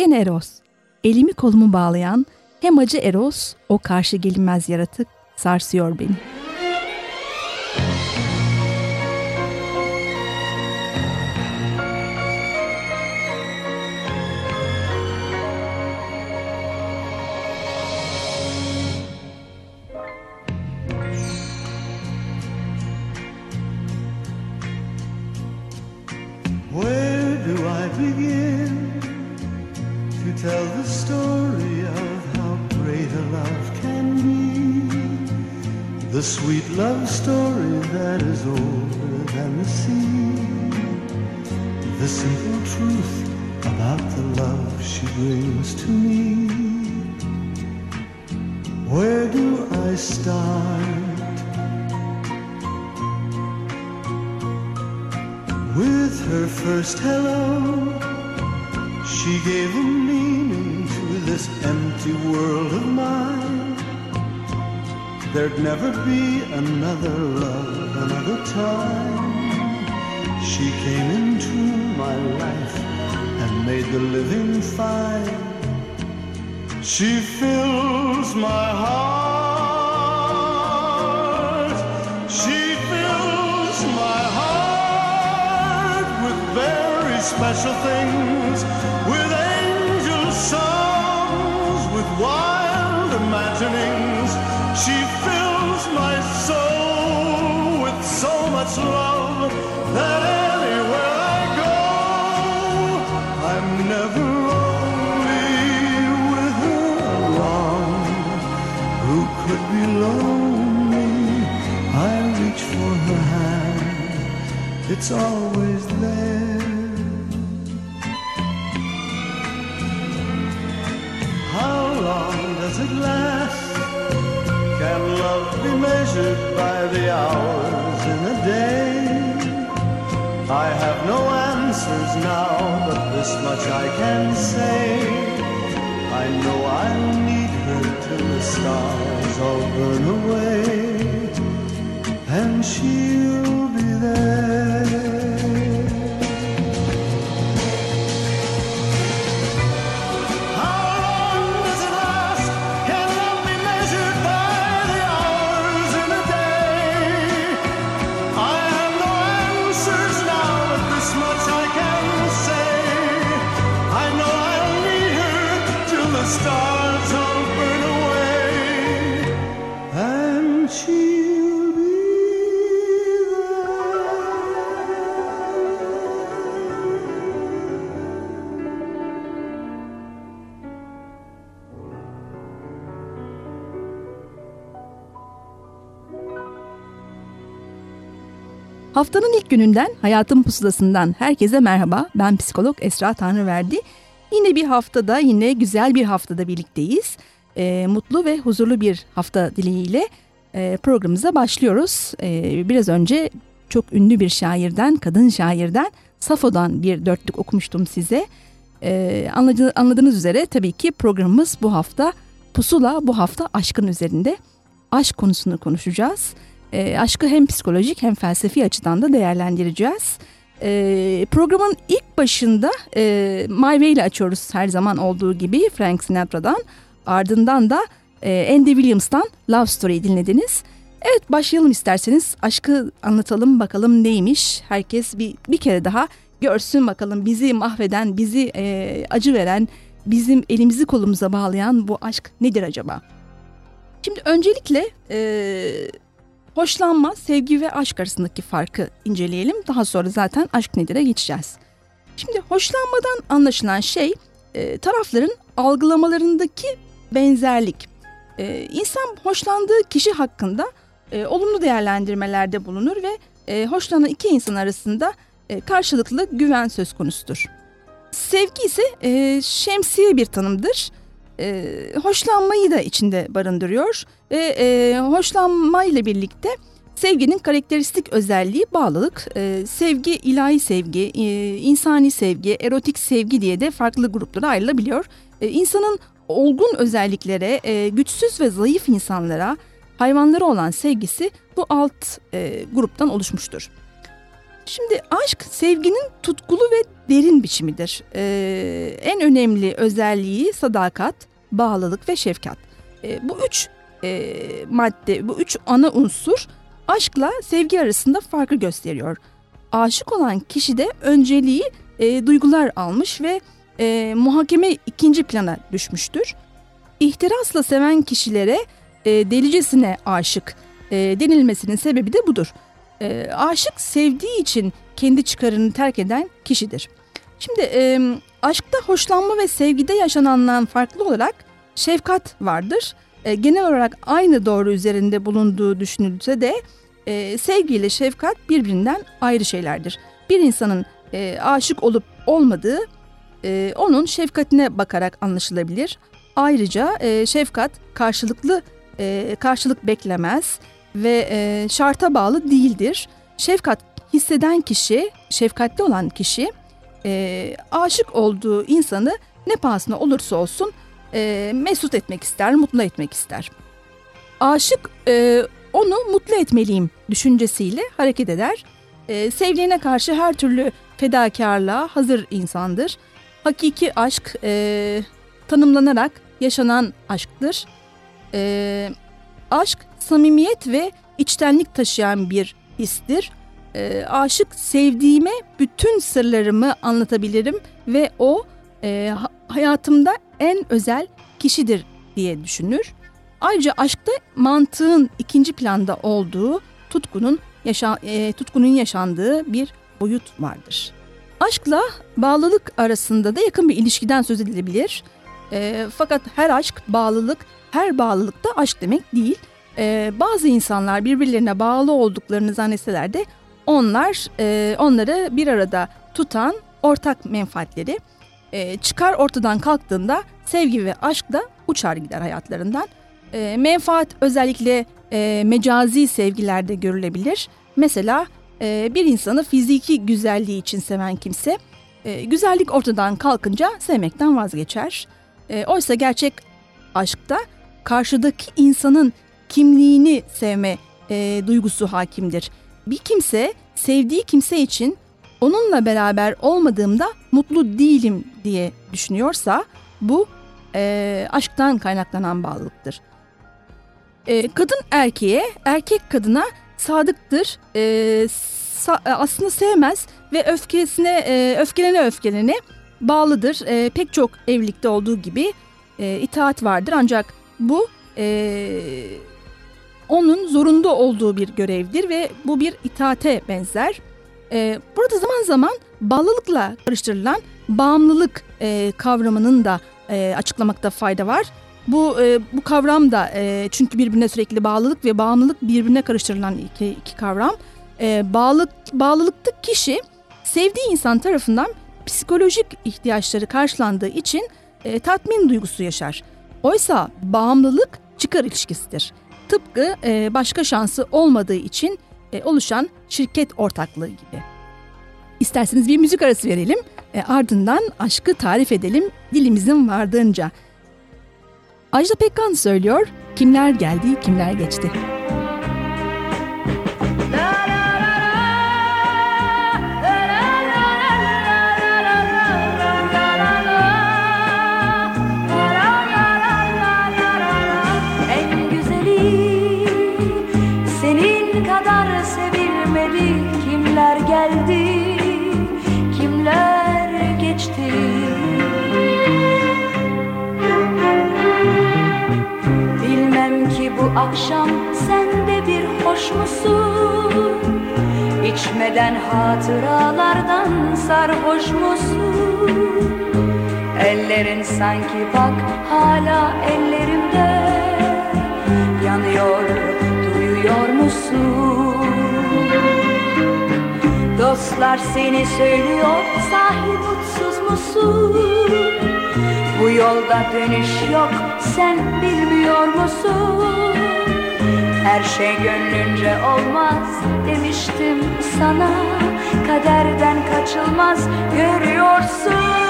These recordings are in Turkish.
Gene Eros. Elimi kolumu bağlayan hem acı Eros, o karşı gelinmez yaratık sarsıyor beni. Simple truth about the love she brings to me. Where do I start? With her first hello, she gave a meaning to this empty world of mine. There'd never be another love, another time. She came into my life and made the living fine. She fills my heart. She fills my heart with very special things, with angel songs, with wild imaginings. She fills my soul with so much love lonely? I reach for her hand, it's always there. How long does it last? Can love be measured by the hours in a day? I have no answers now, but this much I can say. I know I'll need her till the stars all burn away, and she'll be there. Haftanın ilk gününden Hayatın Pusulası'ndan herkese merhaba. Ben psikolog Esra Tanrıverdi. Yine bir haftada, yine güzel bir haftada birlikteyiz. Ee, mutlu ve huzurlu bir hafta dileğiyle e, programımıza başlıyoruz. Ee, biraz önce çok ünlü bir şairden, kadın şairden, Safo'dan bir dörtlük okumuştum size. Anladı- anladığınız üzere tabii ki programımız bu hafta Pusula, bu hafta aşkın üzerinde. Aşk konusunu konuşacağız. E, aşkı hem psikolojik hem felsefi açıdan da değerlendireceğiz. E, programın ilk başında e, My Way ile açıyoruz her zaman olduğu gibi Frank Sinatra'dan. Ardından da e, Andy Williams'tan Love Story dinlediniz. Evet başlayalım isterseniz. Aşkı anlatalım bakalım neymiş. Herkes bir, bir kere daha görsün bakalım bizi mahveden, bizi e, acı veren, bizim elimizi kolumuza bağlayan bu aşk nedir acaba? Şimdi öncelikle e, hoşlanma, sevgi ve aşk arasındaki farkı inceleyelim. Daha sonra zaten aşk nedir'e geçeceğiz. Şimdi hoşlanmadan anlaşılan şey e, tarafların algılamalarındaki benzerlik. E, insan hoşlandığı kişi hakkında e, olumlu değerlendirmelerde bulunur ve e, hoşlanan iki insan arasında e, karşılıklı güven söz konusudur. Sevgi ise şemsiye bir tanımdır. E, hoşlanmayı da içinde barındırıyor ve e, hoşlanma birlikte sevginin karakteristik özelliği bağlılık. E, sevgi ilahi sevgi, e, insani sevgi, erotik sevgi diye de farklı gruplara ayrılabiliyor. E, insanın olgun özelliklere, e, güçsüz ve zayıf insanlara, hayvanlara olan sevgisi bu alt e, gruptan oluşmuştur. Şimdi aşk sevginin tutkulu ve derin biçimidir. Ee, en önemli özelliği sadakat, bağlılık ve şefkat. Ee, bu üç e, madde, bu üç ana unsur aşkla sevgi arasında farkı gösteriyor. Aşık olan kişide önceliği e, duygular almış ve e, muhakeme ikinci plana düşmüştür. İhtirasla seven kişilere e, delicesine aşık e, denilmesinin sebebi de budur. E, aşık sevdiği için kendi çıkarını terk eden kişidir. Şimdi e, aşkta hoşlanma ve sevgide yaşanandan farklı olarak şefkat vardır. E, genel olarak aynı doğru üzerinde bulunduğu düşünülse de e, sevgi ile şefkat birbirinden ayrı şeylerdir. Bir insanın e, aşık olup olmadığı e, onun şefkatine bakarak anlaşılabilir. Ayrıca e, şefkat karşılıklı e, karşılık beklemez ve e, şarta bağlı değildir. Şefkat hisseden kişi, şefkatli olan kişi e, aşık olduğu insanı ne pahasına olursa olsun e, mesut etmek ister, mutlu etmek ister. Aşık e, onu mutlu etmeliyim düşüncesiyle hareket eder. E, sevdiğine karşı her türlü fedakarlığa hazır insandır. Hakiki aşk e, tanımlanarak yaşanan aşktır. E, aşk samimiyet ve içtenlik taşıyan bir histir. E, aşık sevdiğime bütün sırlarımı anlatabilirim ve o e, hayatımda en özel kişidir diye düşünür. Ayrıca aşkta mantığın ikinci planda olduğu tutkunun yaşa, e, tutkunun yaşandığı bir boyut vardır. Aşkla bağlılık arasında da yakın bir ilişkiden söz edilebilir. E, fakat her aşk bağlılık, her bağlılık da aşk demek değil. E, bazı insanlar birbirlerine bağlı olduklarını zannetseler de onlar e, onları bir arada tutan ortak menfaatleri e, çıkar ortadan kalktığında sevgi ve aşk da uçar gider hayatlarından. E, menfaat özellikle e, mecazi sevgilerde görülebilir. Mesela e, bir insanı fiziki güzelliği için seven kimse e, güzellik ortadan kalkınca sevmekten vazgeçer. E, oysa gerçek aşkta karşıdaki insanın kimliğini sevme e, duygusu hakimdir. Bir kimse sevdiği kimse için onunla beraber olmadığımda mutlu değilim diye düşünüyorsa bu e, aşktan kaynaklanan bağlılıktır. E, kadın erkeğe, erkek kadına sadıktır. E, sa- aslında sevmez ve öfkesine e, öfkelene öfkelene bağlıdır. E, pek çok evlilikte olduğu gibi e, itaat vardır ancak bu e, onun zorunda olduğu bir görevdir ve bu bir itaate benzer. E, burada zaman zaman bağlılıkla karıştırılan bağımlılık e, kavramının da e, açıklamakta fayda var. Bu e, bu kavram da e, çünkü birbirine sürekli bağlılık ve bağımlılık birbirine karıştırılan iki, iki kavram. E, bağlılık bağlılıkta kişi sevdiği insan tarafından psikolojik ihtiyaçları karşılandığı için e, tatmin duygusu yaşar. Oysa bağımlılık çıkar ilişkisidir. Tıpkı e, başka şansı olmadığı için e, oluşan şirket ortaklığı gibi. İsterseniz bir müzik arası verelim. E, ardından aşkı tarif edelim dilimizin vardığınca. Ajda Pekkan söylüyor, kimler geldi, kimler geçti. En akşam sen de bir hoş musun? İçmeden hatıralardan sarhoş musun? Ellerin sanki bak hala ellerimde. Yanıyor duyuyor musun? Dostlar seni söylüyor sahi mutsuz musun? Bu yolda dönüş yok sen bilmiyor musun Her şey gönlünce olmaz demiştim sana. Kaderden kaçılmaz görüyorsun.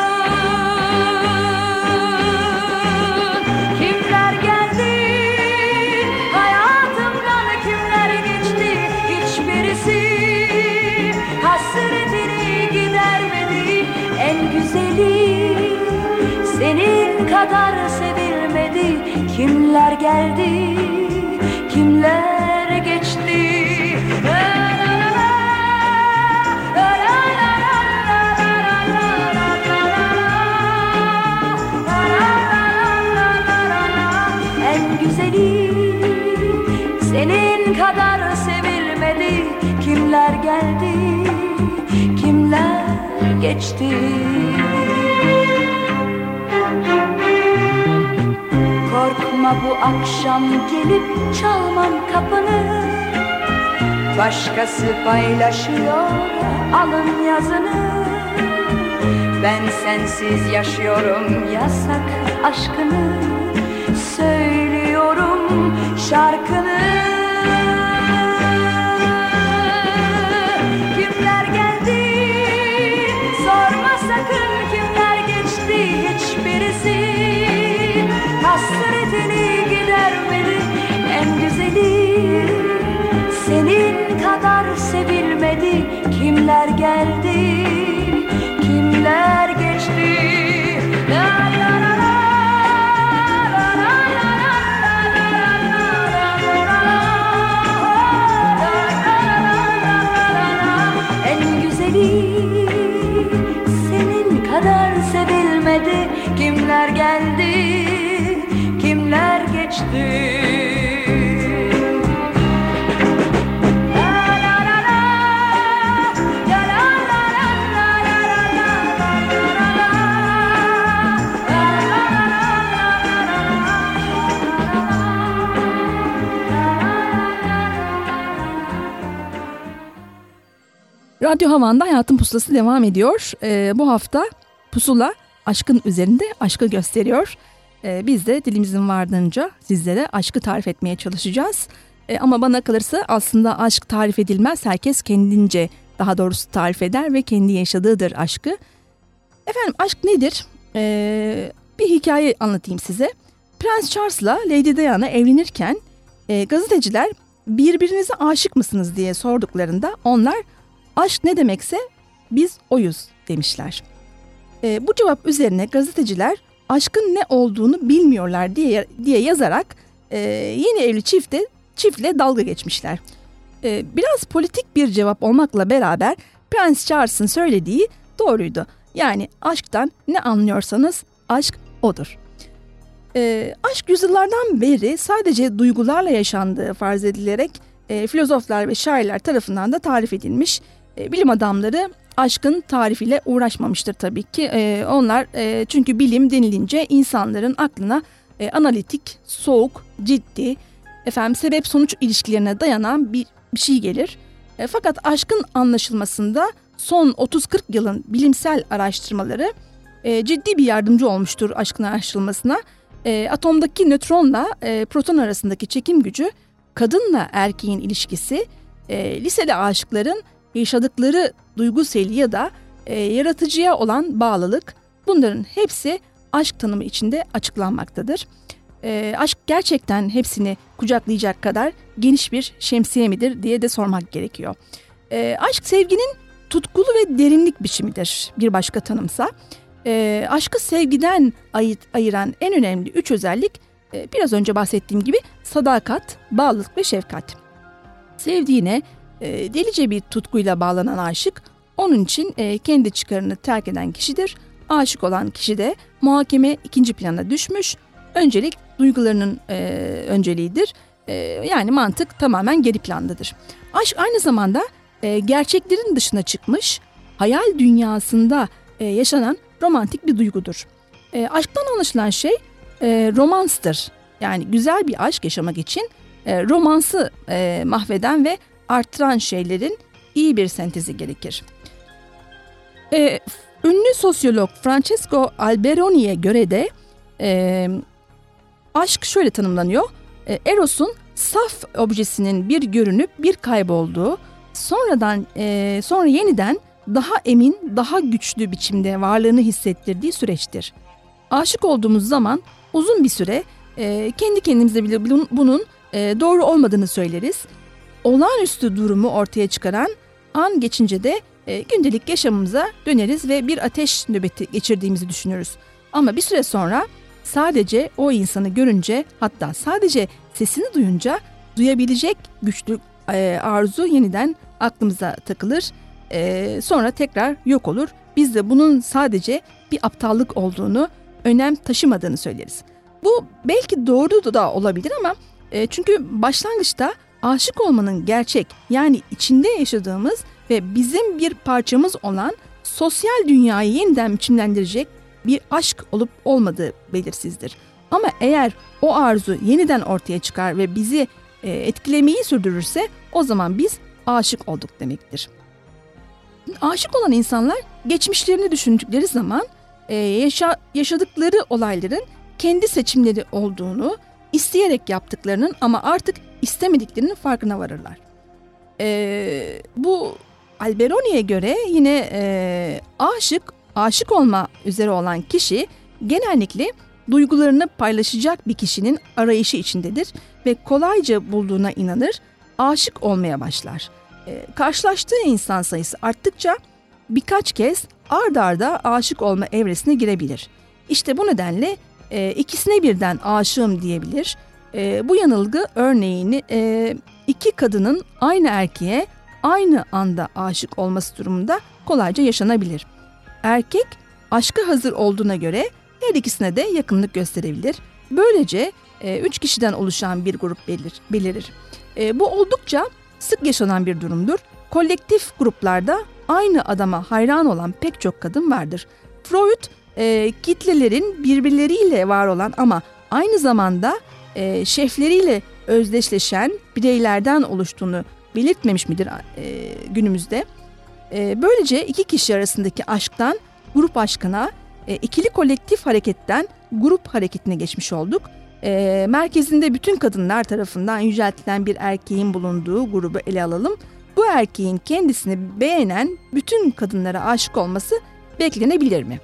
Senin kadar sevilmedi. Kimler geldi Başkası paylaşıyor alın yazını. Ben sensiz yaşıyorum yasak aşkını. Söylüyorum şarkını Radyo Havan'da Hayatın Pusulası devam ediyor. Ee, bu hafta pusula aşkın üzerinde aşkı gösteriyor. Ee, biz de dilimizin vardığınca sizlere aşkı tarif etmeye çalışacağız. Ee, ama bana kalırsa aslında aşk tarif edilmez. Herkes kendince daha doğrusu tarif eder ve kendi yaşadığıdır aşkı. Efendim aşk nedir? Ee, bir hikaye anlatayım size. Prens Charles'la Lady Diana evlenirken e, gazeteciler birbirinize aşık mısınız diye sorduklarında onlar aşk ne demekse biz oyuz demişler. E, bu cevap üzerine gazeteciler aşkın ne olduğunu bilmiyorlar diye diye yazarak e, yeni evli çifte çiftle dalga geçmişler. E, biraz politik bir cevap olmakla beraber Prens Charles'ın söylediği doğruydu. Yani aşktan ne anlıyorsanız aşk odur. E, aşk yüzyıllardan beri sadece duygularla yaşandığı farz edilerek e, filozoflar ve şairler tarafından da tarif edilmiş. E, bilim adamları aşkın tarifiyle uğraşmamıştır tabii ki. E, onlar e, çünkü bilim denilince insanların aklına e, analitik, soğuk, ciddi, efendim sebep sonuç ilişkilerine dayanan bir, bir şey gelir. E, fakat aşkın anlaşılmasında son 30-40 yılın bilimsel araştırmaları e, ciddi bir yardımcı olmuştur aşkın araştırılmasına. E, atomdaki nötronla e, proton arasındaki çekim gücü, kadınla erkeğin ilişkisi, e, liseli aşıkların yaşadıkları duygu seli ya da e, yaratıcıya olan bağlılık bunların hepsi aşk tanımı içinde açıklanmaktadır. E, aşk gerçekten hepsini kucaklayacak kadar geniş bir şemsiye midir diye de sormak gerekiyor. E, aşk sevginin tutkulu ve derinlik biçimidir bir başka tanımsa. E, aşkı sevgiden ayırt, ayıran en önemli üç özellik e, biraz önce bahsettiğim gibi sadakat, bağlılık ve şefkat. Sevdiğine e, delice bir tutkuyla bağlanan aşık onun için e, kendi çıkarını terk eden kişidir. Aşık olan kişi de muhakeme ikinci plana düşmüş. Öncelik duygularının e, önceliğidir. E, yani mantık tamamen geri plandadır. Aşk aynı zamanda e, gerçeklerin dışına çıkmış, hayal dünyasında e, yaşanan romantik bir duygudur. E, aşktan anlaşılan şey e, romanstır. Yani güzel bir aşk yaşamak için e, romansı e, mahveden ve arttıran şeylerin iyi bir sentezi gerekir. E, ünlü sosyolog Francesco Alberoni'ye göre de e, aşk şöyle tanımlanıyor. E, Eros'un saf objesinin bir görünüp bir kaybolduğu, sonradan e, sonra yeniden daha emin, daha güçlü biçimde varlığını hissettirdiği süreçtir. Aşık olduğumuz zaman uzun bir süre e, kendi kendimize bile bunun e, doğru olmadığını söyleriz. Olağanüstü durumu ortaya çıkaran an geçince de e, gündelik yaşamımıza döneriz ve bir ateş nöbeti geçirdiğimizi düşünürüz. Ama bir süre sonra sadece o insanı görünce hatta sadece sesini duyunca duyabilecek güçlü e, arzu yeniden aklımıza takılır. E, sonra tekrar yok olur. Biz de bunun sadece bir aptallık olduğunu, önem taşımadığını söyleriz. Bu belki doğru da olabilir ama e, çünkü başlangıçta aşık olmanın gerçek yani içinde yaşadığımız ve bizim bir parçamız olan sosyal dünyayı yeniden biçimlendirecek bir aşk olup olmadığı belirsizdir. Ama eğer o arzu yeniden ortaya çıkar ve bizi e, etkilemeyi sürdürürse o zaman biz aşık olduk demektir. Aşık olan insanlar geçmişlerini düşündükleri zaman e, yaşa, yaşadıkları olayların kendi seçimleri olduğunu, isteyerek yaptıklarının ama artık istemediklerinin farkına varırlar. E, bu Alberoni'ye göre yine e, aşık, aşık olma üzere olan kişi genellikle duygularını paylaşacak bir kişinin arayışı içindedir ve kolayca bulduğuna inanır, aşık olmaya başlar. E, karşılaştığı insan sayısı arttıkça birkaç kez ard arda aşık olma evresine girebilir. İşte bu nedenle e, ikisine birden aşığım diyebilir. E, bu yanılgı örneğini e, iki kadının aynı erkeğe aynı anda aşık olması durumunda kolayca yaşanabilir. Erkek aşka hazır olduğuna göre her ikisine de yakınlık gösterebilir. Böylece e, üç kişiden oluşan bir grup belir, belirir. E, bu oldukça sık yaşanan bir durumdur. Kolektif gruplarda aynı adama hayran olan pek çok kadın vardır. Freud e, kitlelerin birbirleriyle var olan ama aynı zamanda e, şefleriyle özdeşleşen bireylerden oluştuğunu belirtmemiş midir e, günümüzde? E, böylece iki kişi arasındaki aşktan grup aşkına, e, ikili kolektif hareketten grup hareketine geçmiş olduk. E, merkezinde bütün kadınlar tarafından yüceltilen bir erkeğin bulunduğu grubu ele alalım. Bu erkeğin kendisini beğenen bütün kadınlara aşık olması beklenebilir mi?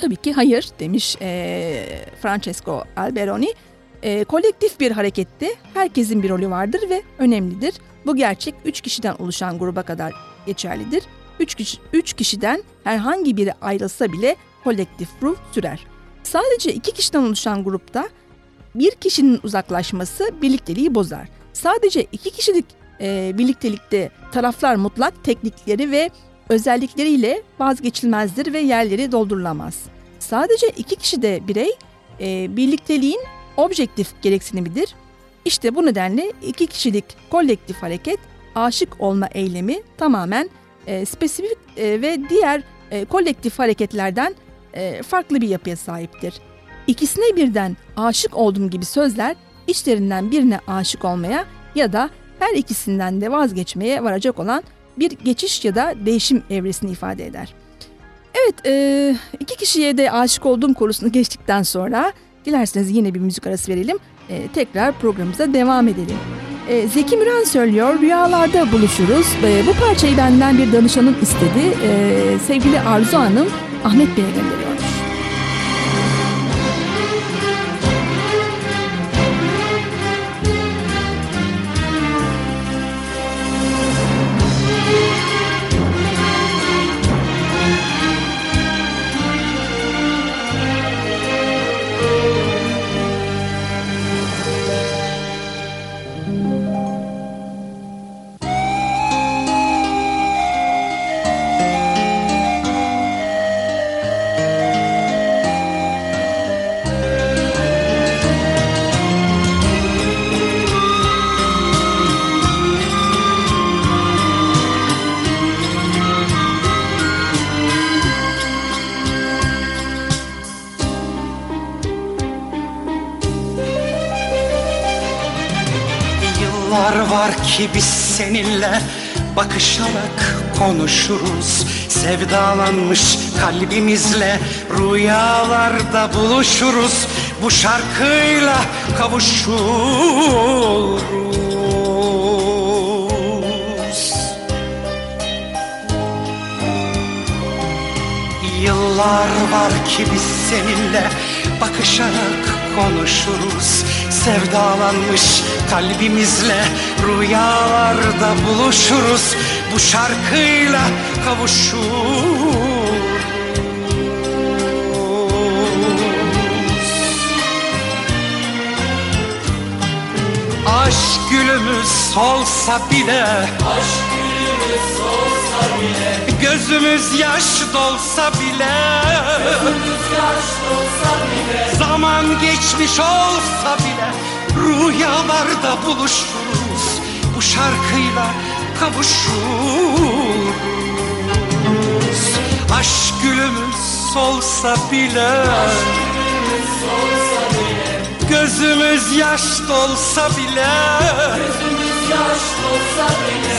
Tabii ki hayır demiş e, Francesco Alberoni. E, kolektif bir harekette herkesin bir rolü vardır ve önemlidir. Bu gerçek 3 kişiden oluşan gruba kadar geçerlidir. 3 kişi, üç kişiden herhangi biri ayrılsa bile kolektif ruh sürer. Sadece 2 kişiden oluşan grupta bir kişinin uzaklaşması birlikteliği bozar. Sadece 2 kişilik e, birliktelikte taraflar mutlak teknikleri ve özellikleriyle vazgeçilmezdir ve yerleri doldurulamaz. Sadece iki kişi de birey e, birlikteliğin objektif gereksinimidir. İşte bu nedenle iki kişilik kolektif hareket aşık olma eylemi tamamen e, spesifik e, ve diğer e, kolektif hareketlerden e, farklı bir yapıya sahiptir. İkisine birden aşık oldum gibi sözler içlerinden birine aşık olmaya ya da her ikisinden de vazgeçmeye varacak olan bir geçiş ya da değişim evresini ifade eder. Evet, e, iki kişiye de aşık olduğum korusunu geçtikten sonra dilerseniz yine bir müzik arası verelim. E, tekrar programımıza devam edelim. E, Zeki Müren söylüyor, rüyalarda buluşuruz. Bu parçayı benden bir danışanım istedi. Sevgili Arzu Hanım Ahmet Bey'e gönderiyor. Ki biz seninle bakışarak konuşuruz. Sevdalanmış kalbimizle rüyalarda buluşuruz. Bu şarkıyla kavuşuruz. Yıllar var ki biz seninle bakışarak konuşuruz Sevdalanmış kalbimizle rüyalarda buluşuruz. Bu şarkıyla kavuşuruz. Aşk gülümüz solsa bile Gözümüz yaş dolsa bile Zaman geçmiş olsa bile Rüyalarda buluşuruz Bu şarkıyla kavuşuruz. Aşk gülümüz solsa bile Gözümüz yaş dolsa bile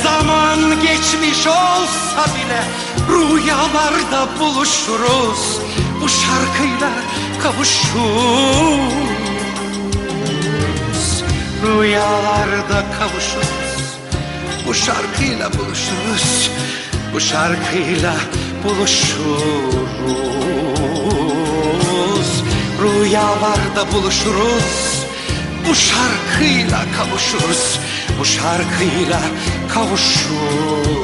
Zaman geçmiş olsa bile Rüyalarda buluşuruz. Bu şarkıyla kavuşuruz. Rüyalarda kavuşuruz. Bu şarkıyla buluşuruz. Bu şarkıyla buluşuruz. Rüyalarda buluşuruz. Bu şarkıyla kavuşuruz Bu şarkıyla kavuşuruz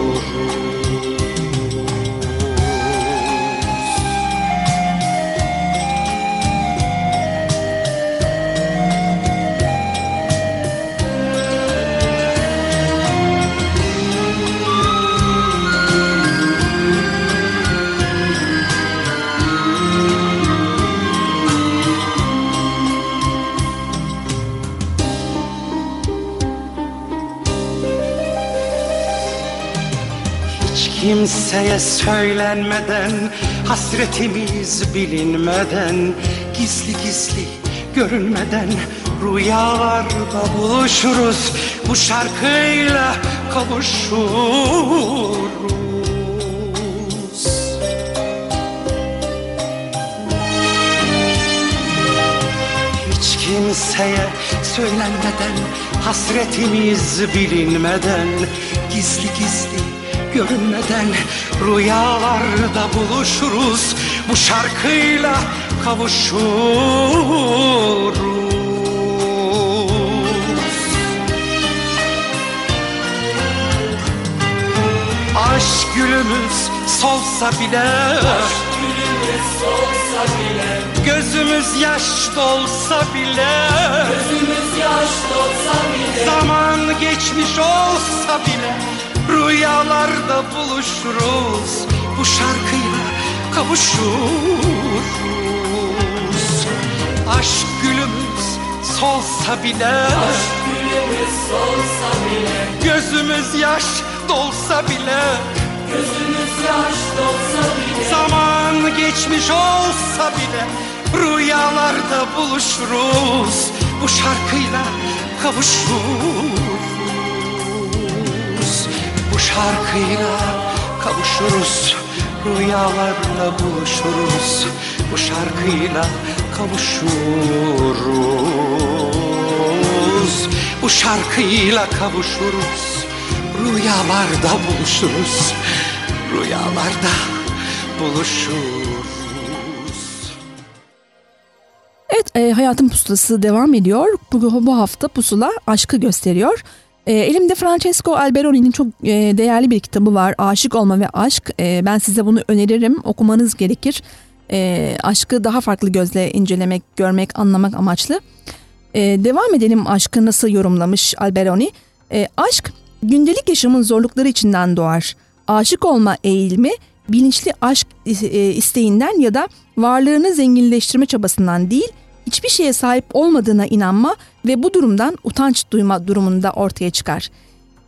kimseye söylenmeden Hasretimiz bilinmeden Gizli gizli görünmeden Rüyalarda buluşuruz. Bu şarkıyla kavuşuruz. Kimseye söylenmeden Hasretimiz bilinmeden Gizli gizli görünmeden Rüyalarda buluşuruz. Bu şarkıyla kavuşuruz. Aşk gülümüz solsa bile Gözümüz yaş dolsa bile Zaman geçmiş olsa bile Rüyalarda buluşuruz. Bu şarkıyla kavuşuruz. Aşk gülümüz solsa bile. Gözümüz yaş dolsa bile. Zaman geçmiş olsa bile. Rüyalarda buluşuruz. Bu şarkıyla kavuşuruz şarkıyla kavuşuruz. Rüyalarla buluşuruz. Bu şarkıyla kavuşuruz. Bu şarkıyla kavuşuruz. Rüyalarda buluşuruz. Rüyalarda buluşuruz. Evet, e, Hayatın Pusulası devam ediyor. Bu, bu hafta pusula aşkı gösteriyor. E, elimde Francesco Alberoni'nin çok e, değerli bir kitabı var. Aşık Olma ve Aşk. E, ben size bunu öneririm. Okumanız gerekir. E, aşkı daha farklı gözle incelemek, görmek, anlamak amaçlı. Devam edelim aşkı nasıl yorumlamış Alberoni. Aşk gündelik yaşamın zorlukları içinden doğar. Aşık olma eğilimi bilinçli aşk e, isteğinden ya da varlığını zenginleştirme çabasından değil, hiçbir şeye sahip olmadığına inanma ve bu durumdan utanç duyma durumunda ortaya çıkar.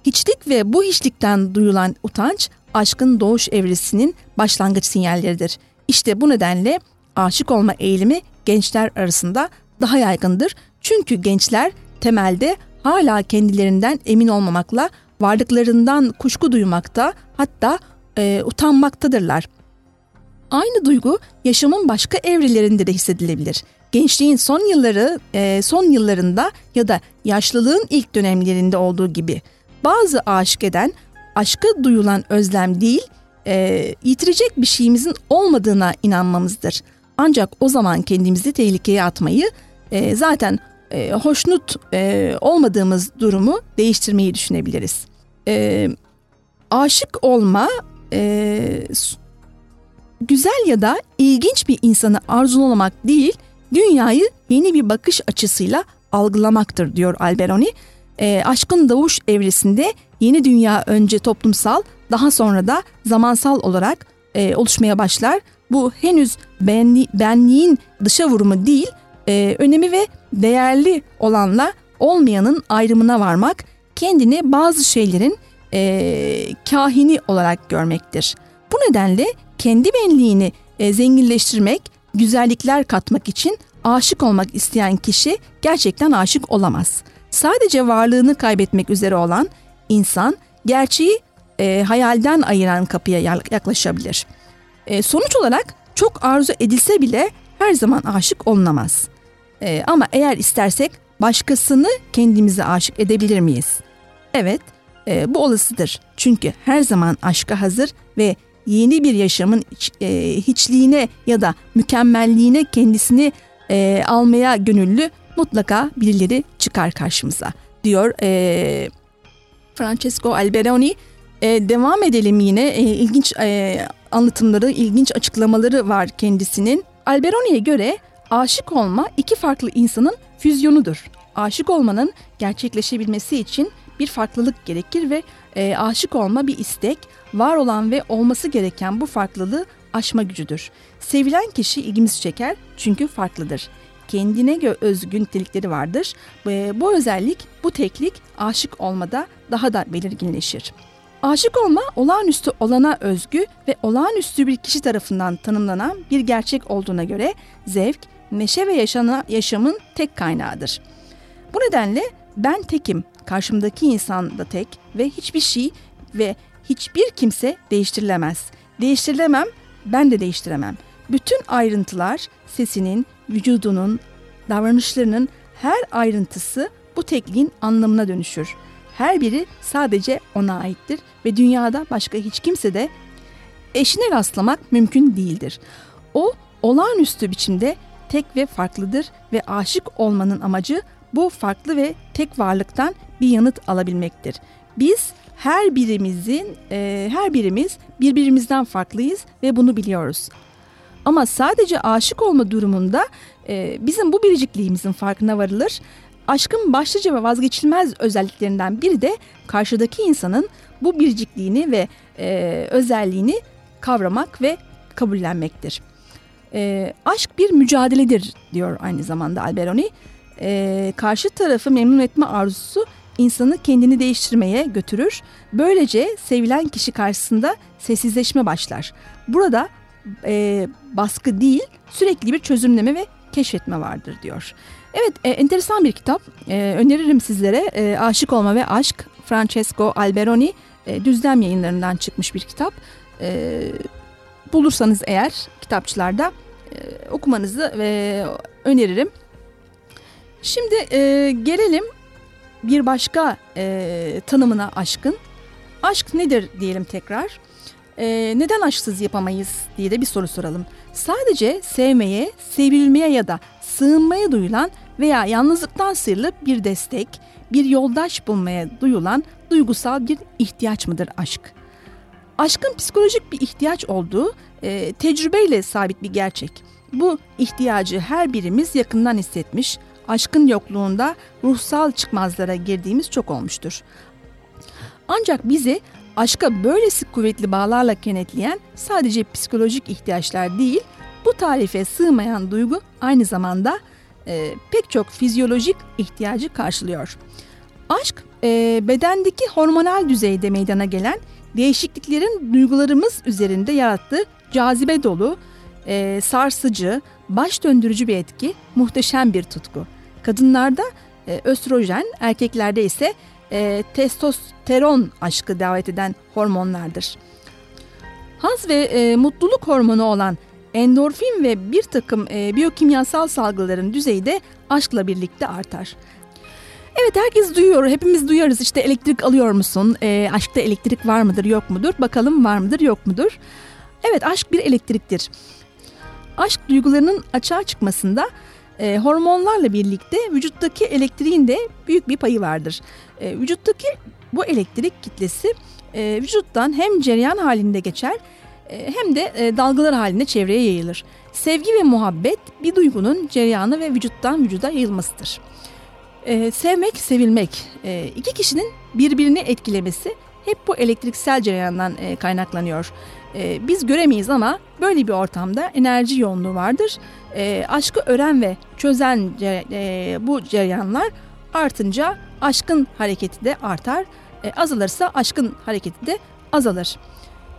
Hiçlik ve bu hiçlikten duyulan utanç aşkın doğuş evresinin başlangıç sinyalleridir. İşte bu nedenle aşık olma eğilimi gençler arasında daha yaygındır. Çünkü gençler temelde hala kendilerinden emin olmamakla varlıklarından kuşku duymakta hatta e, utanmaktadırlar. Aynı duygu yaşamın başka evrelerinde de hissedilebilir. Gençliğin son yılları, e, son yıllarında ya da yaşlılığın ilk dönemlerinde olduğu gibi bazı aşık eden aşka duyulan özlem değil, e, yitirecek bir şeyimizin olmadığına inanmamızdır. Ancak o zaman kendimizi tehlikeye atmayı, e, zaten e, hoşnut olmadığımız durumu değiştirmeyi düşünebiliriz. Aşık olma güzel ya da ilginç bir insanı arzulamak değil, dünyayı yeni bir bakış açısıyla algılamaktır diyor Alberoni. E, aşkın doğuş evresinde yeni dünya önce toplumsal, daha sonra da zamansal olarak e, oluşmaya başlar. Bu henüz benli, benliğin dışa vurumu değil, e, önemi ve değerli olanla olmayanın ayrımına varmak, kendini bazı şeylerin e, kahini olarak görmektir. Bu nedenle kendi benliğini e, zenginleştirmek, güzellikler katmak için aşık olmak isteyen kişi gerçekten aşık olamaz. Sadece varlığını kaybetmek üzere olan insan gerçeği e, hayalden ayıran kapıya yaklaşabilir. E, sonuç olarak çok arzu edilse bile her zaman aşık olunamaz. E, ama eğer istersek başkasını kendimize aşık edebilir miyiz? Evet, e, bu olasıdır. Çünkü her zaman aşka hazır ve yeni bir yaşamın e, hiçliğine ya da mükemmelliğine kendisini e, almaya gönüllü mutlaka birileri çıkar karşımıza diyor e, Francesco Alberoni. Devam edelim yine ilginç anlatımları, ilginç açıklamaları var kendisinin. Alberoni'ye göre aşık olma iki farklı insanın füzyonudur. Aşık olmanın gerçekleşebilmesi için bir farklılık gerekir ve e, aşık olma bir istek, var olan ve olması gereken bu farklılığı aşma gücüdür. Sevilen kişi ilgimizi çeker çünkü farklıdır. Kendine gö özgü nitelikleri vardır. E, bu özellik, bu teklik aşık olmada daha da belirginleşir. Aşık olma olağanüstü olana özgü ve olağanüstü bir kişi tarafından tanımlanan bir gerçek olduğuna göre zevk, neşe ve yaşana, yaşamın tek kaynağıdır. Bu nedenle ben tekim, karşımdaki insan da tek ve hiçbir şey ve hiçbir kimse değiştirilemez. Değiştirilemem, ben de değiştiremem. Bütün ayrıntılar sesinin, vücudunun, davranışlarının her ayrıntısı bu tekliğin anlamına dönüşür. Her biri sadece ona aittir ve dünyada başka hiç kimse de eşine rastlamak mümkün değildir. O olağanüstü biçimde tek ve farklıdır ve aşık olmanın amacı bu farklı ve tek varlıktan bir yanıt alabilmektir. Biz her birimizin e, her birimiz birbirimizden farklıyız ve bunu biliyoruz. Ama sadece aşık olma durumunda e, bizim bu biricikliğimizin farkına varılır. Aşkın başlıca ve vazgeçilmez özelliklerinden biri de karşıdaki insanın bu biricikliğini ve e, özelliğini kavramak ve kabullenmektir. E, aşk bir mücadeledir diyor aynı zamanda Alberoni. E, karşı tarafı memnun etme arzusu insanı kendini değiştirmeye götürür. Böylece sevilen kişi karşısında sessizleşme başlar. Burada e, baskı değil sürekli bir çözümleme ve keşfetme vardır diyor. Evet e, enteresan bir kitap e, öneririm sizlere e, Aşık Olma ve Aşk Francesco Alberoni e, Düzlem yayınlarından çıkmış bir kitap. E, bulursanız eğer kitapçılarda e, okumanızı e, öneririm. Şimdi e, gelelim bir başka e, tanımına aşkın. Aşk nedir diyelim tekrar. E, neden aşksız yapamayız diye de bir soru soralım. Sadece sevmeye, sevilmeye ya da sığınmaya duyulan veya yalnızlıktan sıyrılıp bir destek, bir yoldaş bulmaya duyulan duygusal bir ihtiyaç mıdır aşk? Aşkın psikolojik bir ihtiyaç olduğu e, tecrübeyle sabit bir gerçek. Bu ihtiyacı her birimiz yakından hissetmiş, aşkın yokluğunda ruhsal çıkmazlara girdiğimiz çok olmuştur. Ancak bizi aşka böylesi kuvvetli bağlarla kenetleyen sadece psikolojik ihtiyaçlar değil, bu tarife sığmayan duygu aynı zamanda e, pek çok fizyolojik ihtiyacı karşılıyor. Aşk e, bedendeki hormonal düzeyde meydana gelen değişikliklerin duygularımız üzerinde yarattığı cazibe dolu, e, sarsıcı, baş döndürücü bir etki, muhteşem bir tutku. Kadınlarda e, östrojen, erkeklerde ise e, testosteron aşkı davet eden hormonlardır. Haz ve e, mutluluk hormonu olan endorfin ve bir takım e, biyokimyasal salgıların düzeyi de aşkla birlikte artar. Evet herkes duyuyor, hepimiz duyarız işte elektrik alıyor musun, e, aşkta elektrik var mıdır yok mudur, bakalım var mıdır yok mudur. Evet aşk bir elektriktir. Aşk duygularının açığa çıkmasında e, hormonlarla birlikte vücuttaki elektriğin de büyük bir payı vardır. E, vücuttaki bu elektrik kitlesi e, vücuttan hem cereyan halinde geçer e, hem de e, dalgalar halinde çevreye yayılır. Sevgi ve muhabbet bir duygunun cereyanı ve vücuttan vücuda yayılmasıdır. E, sevmek, sevilmek, e, iki kişinin birbirini etkilemesi hep bu elektriksel cereyandan e, kaynaklanıyor. E, biz göremeyiz ama böyle bir ortamda enerji yoğunluğu vardır. E, aşkı öğren ve çözen e, bu cereyanlar artınca aşkın hareketi de artar. E, azalırsa aşkın hareketi de azalır.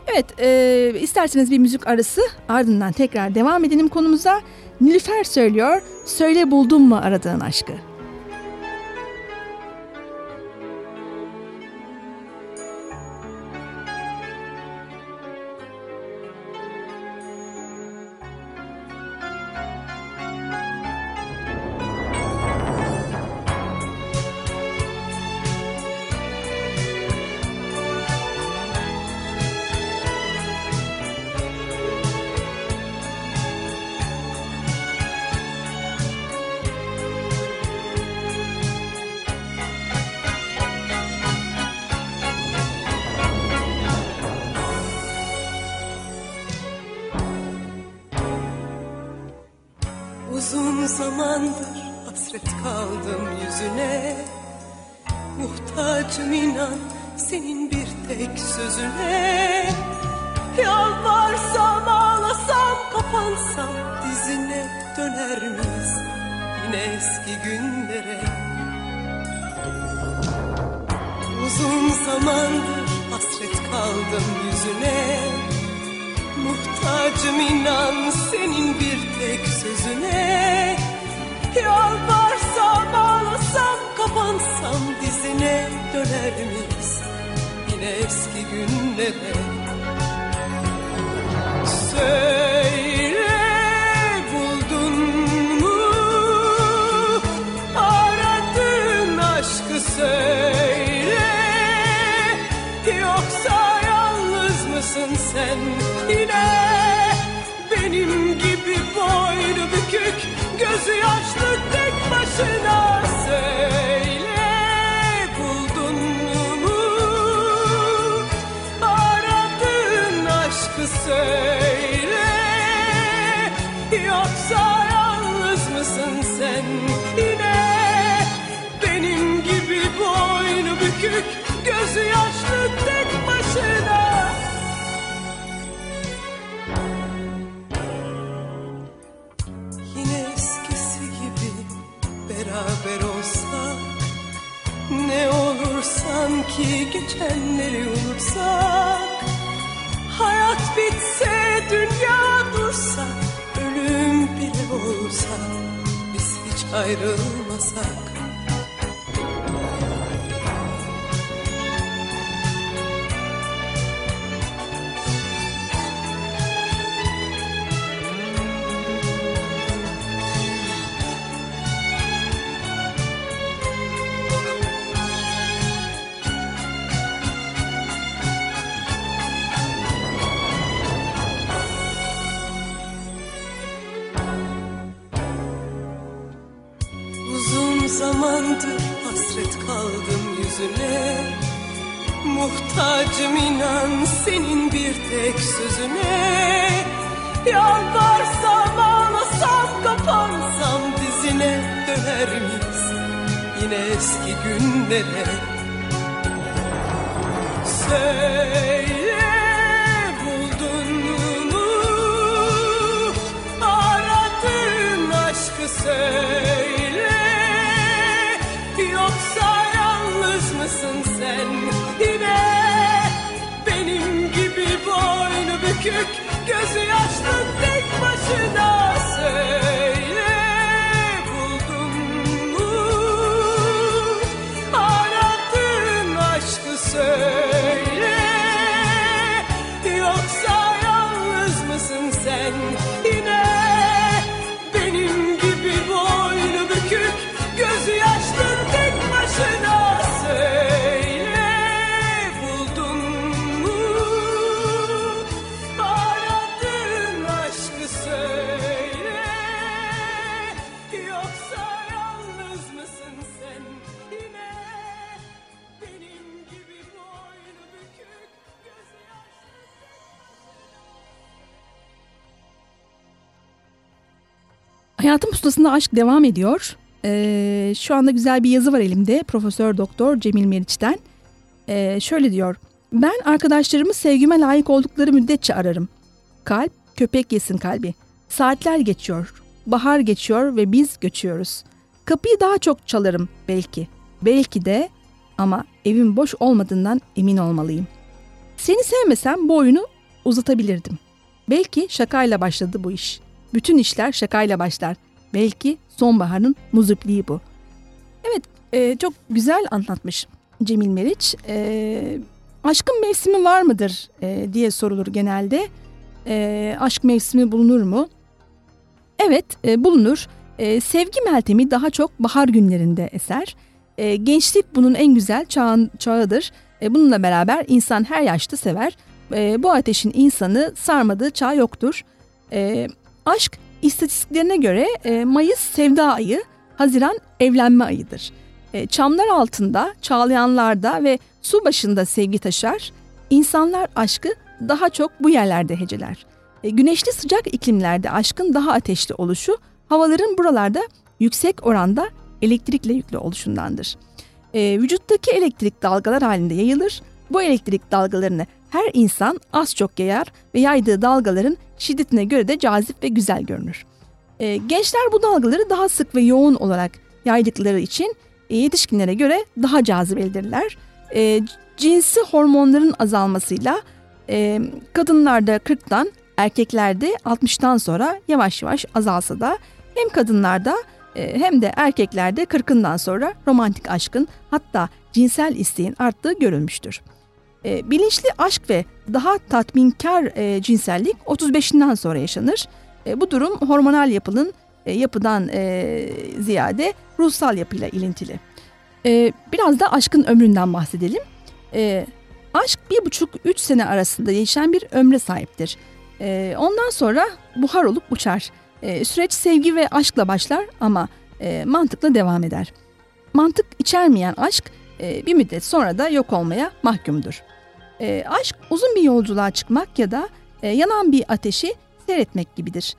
Evet, e, isterseniz bir müzik arası ardından tekrar devam edelim konumuza. Nilüfer söylüyor, söyle buldun mu aradığın aşkı? Zamandır hasret kaldım yüzüne. Muhtacım inan senin bir tek sözüne. Yalvarsam ağlasam kapansam dizine döner miyiz? Yine eski günlere. Uzun zamandır hasret kaldım yüzüne. Muhtacım inan senin bir tek sözüne Yalvarsam ağlasam kapansam dizine döner miyiz? Yine eski günlere. Söyle buldun mu? Aradığın aşkı söyle. Yoksa yalnız mısın sen? Yine Benim gibi boynu bükük gözü yaşlı sanki geçenleri unutsak Hayat bitse dünya dursa Ölüm bile olsa Biz hiç ayrılmasak Pusulasında aşk devam ediyor. Ee, şu anda güzel bir yazı var elimde. Profesör Doktor Cemil Meriç'ten. Ee, şöyle diyor. Ben arkadaşlarımı sevgime layık oldukları müddetçe ararım. Kalp köpek yesin kalbi. Saatler geçiyor. Bahar geçiyor ve biz göçüyoruz. Kapıyı daha çok çalarım belki. Belki de ama evim boş olmadığından emin olmalıyım. Seni sevmesem bu oyunu uzatabilirdim. Belki şakayla başladı bu iş. Bütün işler şakayla başlar. Belki sonbaharın muzupliği bu. Evet, e, çok güzel anlatmış Cemil Meriç. E, aşkın mevsimi var mıdır e, diye sorulur genelde. E, aşk mevsimi bulunur mu? Evet, e, bulunur. E, sevgi meltemi daha çok bahar günlerinde eser. E, gençlik bunun en güzel çağın, çağıdır. E, bununla beraber insan her yaşta sever. E, bu ateşin insanı sarmadığı çağ yoktur. E, aşk istatistiklerine göre e, Mayıs sevda ayı, Haziran evlenme ayıdır. E, çamlar altında, çağlayanlarda ve su başında sevgi taşar. İnsanlar aşkı daha çok bu yerlerde heceler. E, güneşli sıcak iklimlerde aşkın daha ateşli oluşu, havaların buralarda yüksek oranda elektrikle yüklü oluşundandır. E, vücuttaki elektrik dalgalar halinde yayılır. Bu elektrik dalgalarını her insan az çok yayar ve yaydığı dalgaların şiddetine göre de cazip ve güzel görünür. E, gençler bu dalgaları daha sık ve yoğun olarak yaydıkları için e, yetişkinlere göre daha cazibelidirler. E, cinsi hormonların azalmasıyla e, kadınlarda 40'tan erkeklerde 60'tan sonra yavaş yavaş azalsa da hem kadınlarda e, hem de erkeklerde 40'ından sonra romantik aşkın hatta cinsel isteğin arttığı görülmüştür. E, bilinçli aşk ve daha tatminkar e, cinsellik 35'inden sonra yaşanır. E, bu durum hormonal yapının e, yapıdan e, ziyade ruhsal yapıyla ilintili. E, biraz da aşkın ömründen bahsedelim. E, aşk bir buçuk üç sene arasında değişen bir ömre sahiptir. E, ondan sonra buhar olup uçar. E, süreç sevgi ve aşkla başlar ama e, mantıkla devam eder. Mantık içermeyen aşk e, bir müddet sonra da yok olmaya mahkumdur. E, aşk uzun bir yolculuğa çıkmak ya da e, yanan bir ateşi seyretmek gibidir.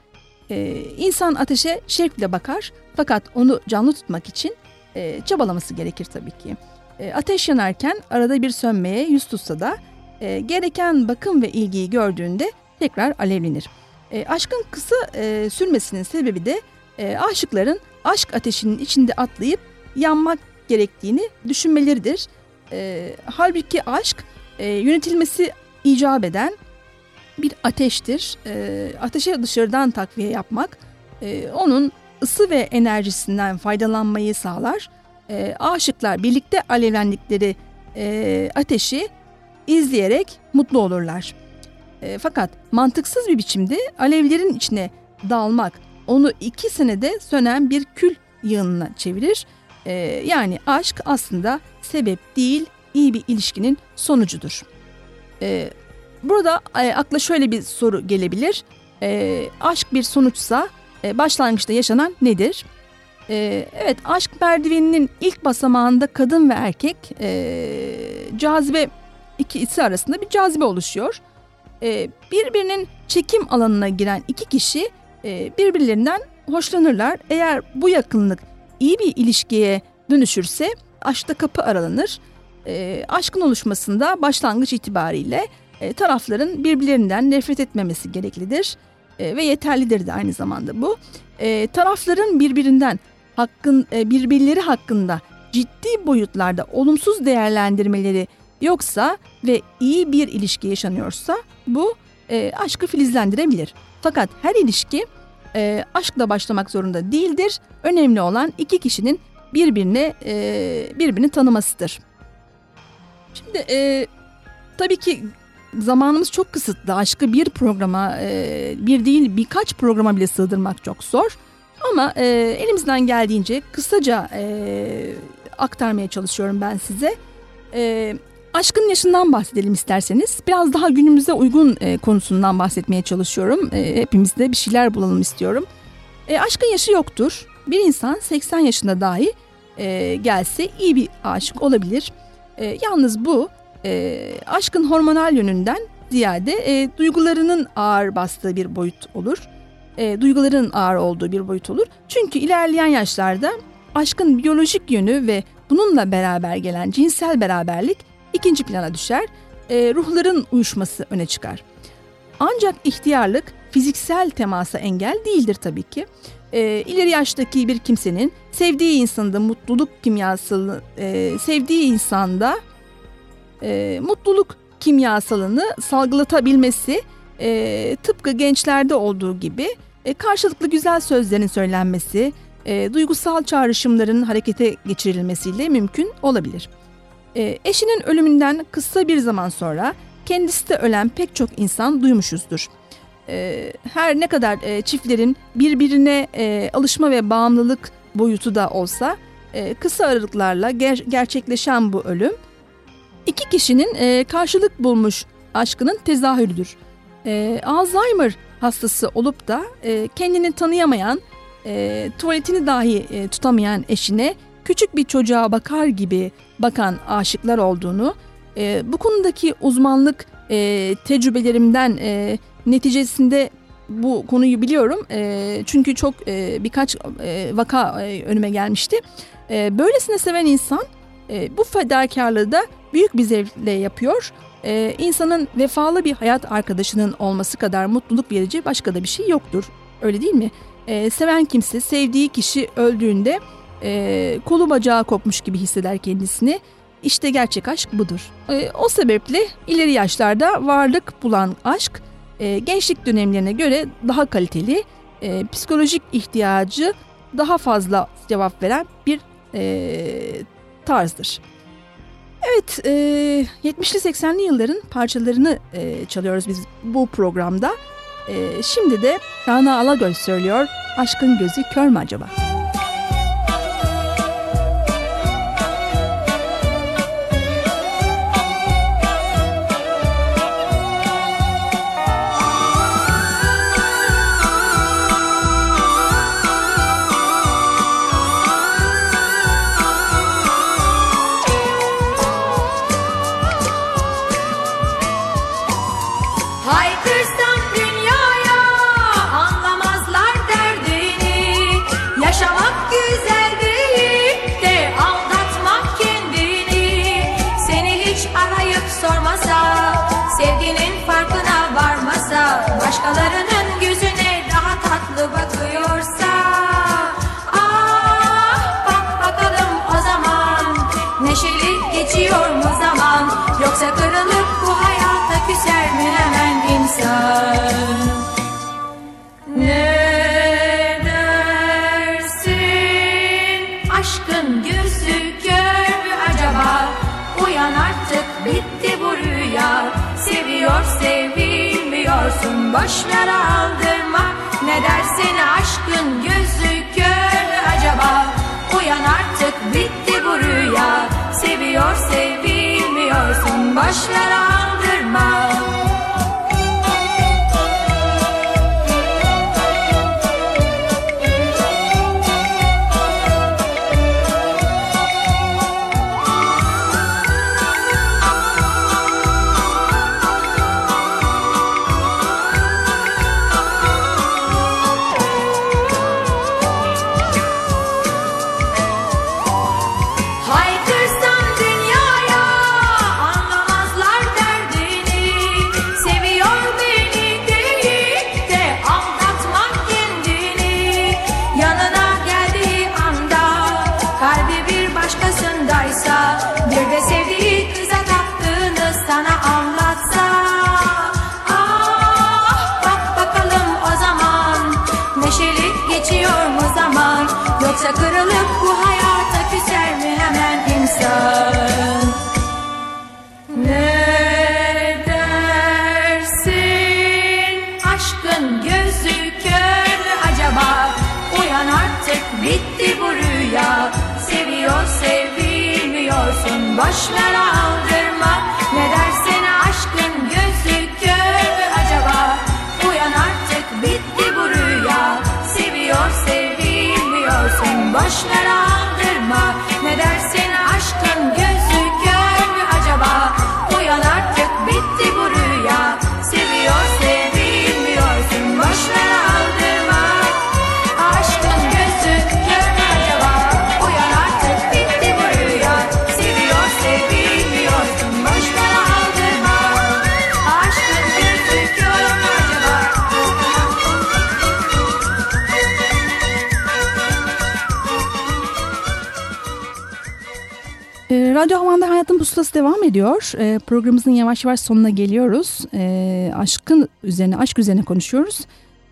E, insan ateşe şevkle bakar fakat onu canlı tutmak için e, çabalaması gerekir tabii ki. E, ateş yanarken arada bir sönmeye yüz tutsa da e, gereken bakım ve ilgiyi gördüğünde tekrar alevlenir. E, aşkın kısa e, sürmesinin sebebi de e, aşıkların aşk ateşinin içinde atlayıp yanmak gerektiğini düşünmeleridir. E, halbuki aşk e, yönetilmesi icap eden bir ateştir. E, ateşe dışarıdan takviye yapmak e, onun ısı ve enerjisinden faydalanmayı sağlar. E, aşıklar birlikte alevlendikleri e, ateşi izleyerek mutlu olurlar. E, fakat mantıksız bir biçimde alevlerin içine dalmak onu iki senede sönen bir kül yığınına çevirir. E, yani aşk aslında sebep değil iyi bir ilişkinin sonucudur. E, burada e, akla şöyle bir soru gelebilir. E, aşk bir sonuçsa e, başlangıçta yaşanan nedir? E, evet aşk merdiveninin ilk basamağında kadın ve erkek e, cazibe ikisi arasında bir cazibe oluşuyor. E, birbirinin çekim alanına giren iki kişi e, birbirlerinden hoşlanırlar. Eğer bu yakınlık iyi bir ilişkiye dönüşürse aşkta kapı aralanır. E, aşkın oluşmasında başlangıç itibariyle e, tarafların birbirlerinden nefret etmemesi gereklidir e, ve yeterlidir de aynı zamanda bu. E, tarafların birbirinden hakkın e, birbirleri hakkında ciddi boyutlarda olumsuz değerlendirmeleri yoksa ve iyi bir ilişki yaşanıyorsa bu e, aşkı filizlendirebilir. Fakat her ilişki e, aşkla başlamak zorunda değildir. Önemli olan iki kişinin birbirine e, birbirini tanımasıdır. Şimdi e, tabii ki zamanımız çok kısıtlı. Aşkı bir programa, e, bir değil birkaç programa bile sığdırmak çok zor. Ama e, elimizden geldiğince kısaca e, aktarmaya çalışıyorum ben size. E, aşkın yaşından bahsedelim isterseniz. Biraz daha günümüze uygun e, konusundan bahsetmeye çalışıyorum. E, hepimiz de bir şeyler bulalım istiyorum. E, aşkın yaşı yoktur. Bir insan 80 yaşında dahi e, gelse iyi bir aşık olabilir. E, yalnız bu e, aşkın hormonal yönünden ziyade e, duygularının ağır bastığı bir boyut olur. E, duyguların ağır olduğu bir boyut olur. Çünkü ilerleyen yaşlarda aşkın biyolojik yönü ve bununla beraber gelen cinsel beraberlik ikinci plana düşer. E, ruhların uyuşması öne çıkar. Ancak ihtiyarlık fiziksel temasa engel değildir tabii ki. E, ileri yaştaki bir kimsenin sevdiği insanda mutluluk kimyasını, e, sevdiği insanda e, mutluluk kimyasalını salgılatabilmesi e, tıpkı gençlerde olduğu gibi e, karşılıklı güzel sözlerin söylenmesi, e, duygusal çağrışımların harekete geçirilmesiyle mümkün olabilir. E, eşinin ölümünden kısa bir zaman sonra kendisi de ölen pek çok insan duymuşuzdur. E, her ne kadar e, çiftlerin birbirine e, alışma ve bağımlılık boyutu da olsa e, kısa aralıklarla ger- gerçekleşen bu ölüm iki kişinin karşılık bulmuş aşkının tezahürüdür. Alzheimer hastası olup da kendini tanıyamayan, tuvaletini dahi tutamayan eşine küçük bir çocuğa bakar gibi bakan aşıklar olduğunu, bu konudaki uzmanlık tecrübelerimden e, neticesinde bu konuyu biliyorum. E, çünkü çok e, birkaç e, vaka e, önüme gelmişti. E, böylesine seven insan e, bu fedakarlığı da büyük bir zevkle yapıyor. E, insanın vefalı bir hayat arkadaşının olması kadar mutluluk verici başka da bir şey yoktur. Öyle değil mi? E, seven kimse sevdiği kişi öldüğünde e, kolu bacağı kopmuş gibi hisseder kendisini. İşte gerçek aşk budur. E, o sebeple ileri yaşlarda varlık bulan aşk e, gençlik dönemlerine göre daha kaliteli, e, psikolojik ihtiyacı daha fazla cevap veren bir e, tarzdır. Evet, e, 70'li 80'li yılların parçalarını e, çalıyoruz biz bu programda. Şimdi de Rana Alagöz söylüyor, Aşkın Gözü Kör mü acaba? Yoksa kırılıp bu hayata küser mi hemen insan? Ne dersin? Aşkın gözü kör mü acaba? Uyan artık bitti bu rüya. Seviyor sevilmiyorsun Boş ver aldırma. Ne dersin? Aşkın gözü kör mü acaba? Uyan artık bitti bu rüya. Seviyor sevilmiyorsun Boş ver aldırma Kırılıp bu hayata küser mi hemen insan? Ne dersin? Aşkın gözü kör acaba? Uyan artık bitti bu rüya. Seviyor sevilmiyorsun Boş ver aldırma. Ne Radyo Havan'da Hayatın Pusulası devam ediyor. E, programımızın yavaş yavaş sonuna geliyoruz. E, aşkın üzerine, aşk üzerine konuşuyoruz.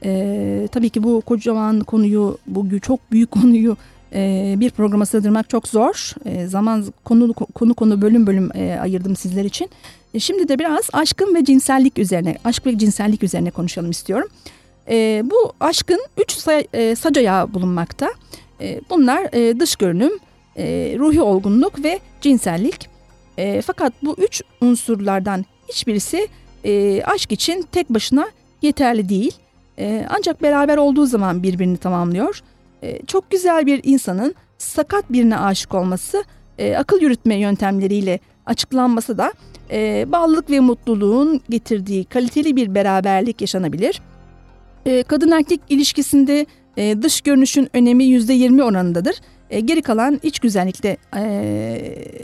E, tabii ki bu kocaman konuyu, bu çok büyük konuyu e, bir programa sığdırmak çok zor. E, zaman konu konu konu bölüm bölüm e, ayırdım sizler için. E, şimdi de biraz aşkın ve cinsellik üzerine, aşk ve cinsellik üzerine konuşalım istiyorum. E, bu aşkın üç say, e, sac ayağı bulunmakta. E, bunlar e, dış görünüm, e, ruhi olgunluk ve cinsellik. E, fakat bu üç unsurlardan hiçbirisi e, aşk için tek başına yeterli değil. E, ancak beraber olduğu zaman birbirini tamamlıyor. E, çok güzel bir insanın sakat birine aşık olması e, akıl yürütme yöntemleriyle açıklanması da e, bağlılık ve mutluluğun getirdiği kaliteli bir beraberlik yaşanabilir. E, kadın erkek ilişkisinde e, dış görünüşün önemi %20 oranındadır. E, geri kalan iç güzellikle e,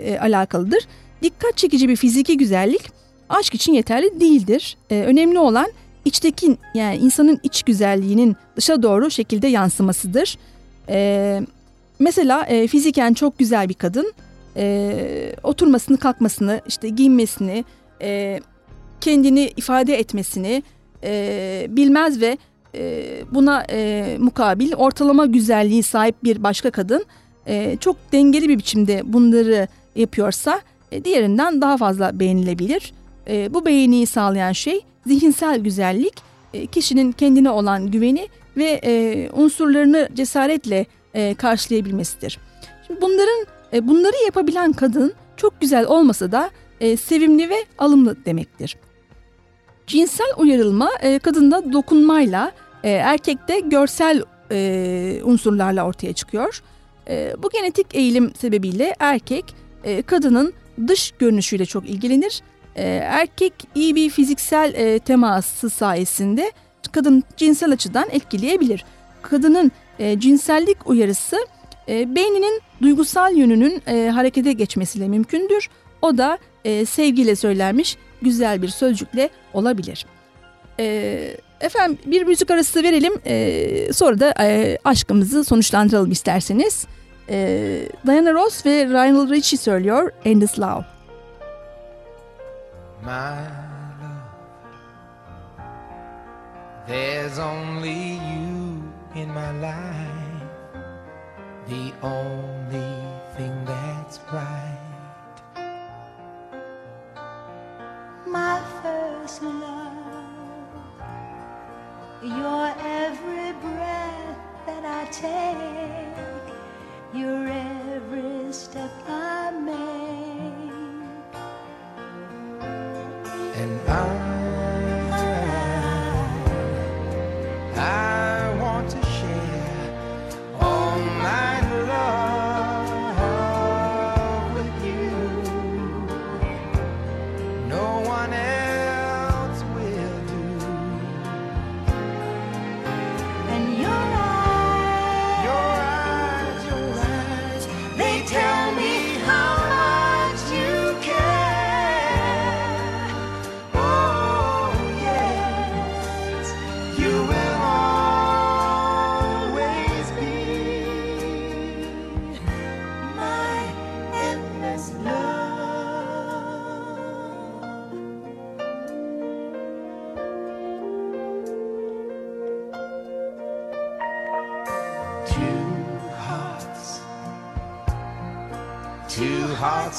e, alakalıdır. Dikkat çekici bir fiziki güzellik aşk için yeterli değildir. E, önemli olan içteki yani insanın iç güzelliğinin dışa doğru şekilde yansımasıdır. E, mesela e, fiziken çok güzel bir kadın e, oturmasını, kalkmasını, işte giyinmesini, e, kendini ifade etmesini e, bilmez ve e, buna e, mukabil ortalama güzelliği sahip bir başka kadın e, çok dengeli bir biçimde bunları yapıyorsa e, diğerinden daha fazla beğenilebilir. E, bu beğeniyi sağlayan şey zihinsel güzellik, e, kişinin kendine olan güveni ve e, unsurlarını cesaretle e, karşılayabilmesidir. Şimdi bunların e, bunları yapabilen kadın çok güzel olmasa da e, sevimli ve alımlı demektir. Cinsel uyarılma e, kadında dokunmayla, e, erkekte görsel e, unsurlarla ortaya çıkıyor. E, bu genetik eğilim sebebiyle erkek e, kadının dış görünüşüyle çok ilgilenir. E, erkek iyi bir fiziksel e, teması sayesinde kadın cinsel açıdan etkileyebilir. Kadının e, cinsellik uyarısı e, beyninin duygusal yönünün e, harekete geçmesiyle mümkündür. O da e, sevgiyle söylenmiş güzel bir sözcükle olabilir. E, efendim bir müzik arası verelim e, sonra da e, aşkımızı sonuçlandıralım isterseniz. E, Diana Ross ve Lionel Richie söylüyor Endless Love. My love, there's only you in my life, the only thing that's right. my first love. Your every breath that I take, your every step I make. And I,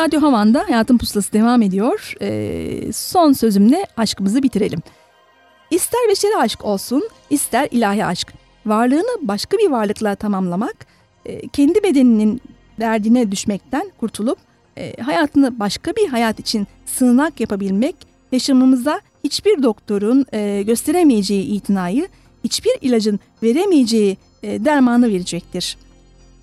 Radyo Havan'da Hayatın Pusulası devam ediyor. Ee, son sözümle aşkımızı bitirelim. İster beşeri aşk olsun, ister ilahi aşk. Varlığını başka bir varlıkla tamamlamak, e, kendi bedeninin derdine düşmekten kurtulup e, hayatını başka bir hayat için sığınak yapabilmek, yaşamımıza hiçbir doktorun e, gösteremeyeceği itinayı, hiçbir ilacın veremeyeceği e, dermanı verecektir.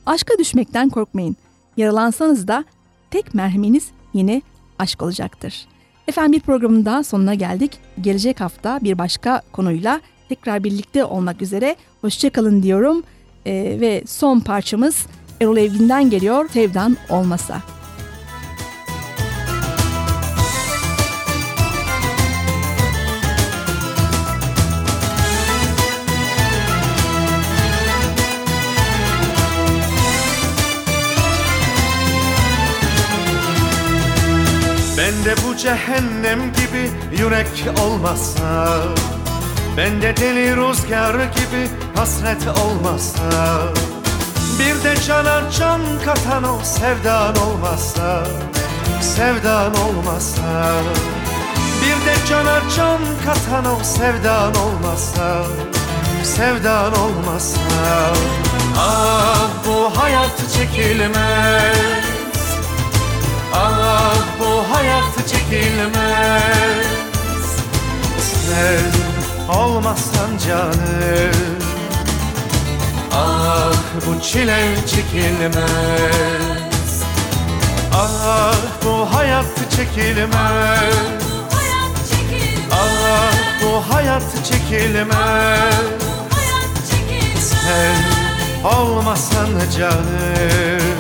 Aşka düşmekten korkmayın. Yaralansanız da tek merheminiz yine aşk olacaktır. Efendim bir programın daha sonuna geldik. Gelecek hafta bir başka konuyla tekrar birlikte olmak üzere. Hoşçakalın diyorum. Ee, ve son parçamız Erol Evgin'den geliyor. Sevdan olmasa. Cehennem gibi yürek olmasa Bende deli rüzgar gibi hasret olmasa Bir de cana can katan o sevdan olmasa Sevdan olmasa Bir de cana can katan o sevdan olmasa Sevdan olmasa. Ah bu hayat çekilmez bu hayat çekilmez. Sen olmazsan canım. Ah bu çile çekilmez. Ah bu hayat çekilmez. Ah bu hayat çekilmez. Sen olmasan canım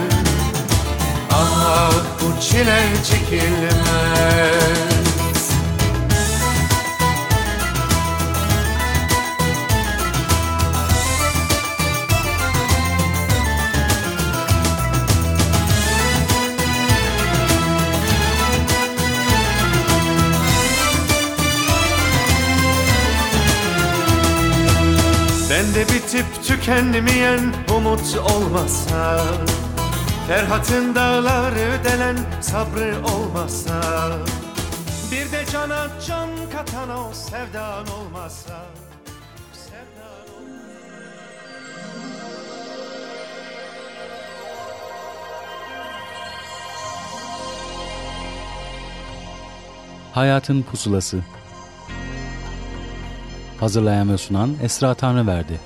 bu çile çekilmez. Bende bitip tükenmeyen umut olmasa Ferhat'ın dağları delen sabrı olmasa Bir de cana can katan o Sevdan olmasa Hayatın Pusulası. Hazırlayan ve sunan Esra Tanrıverdi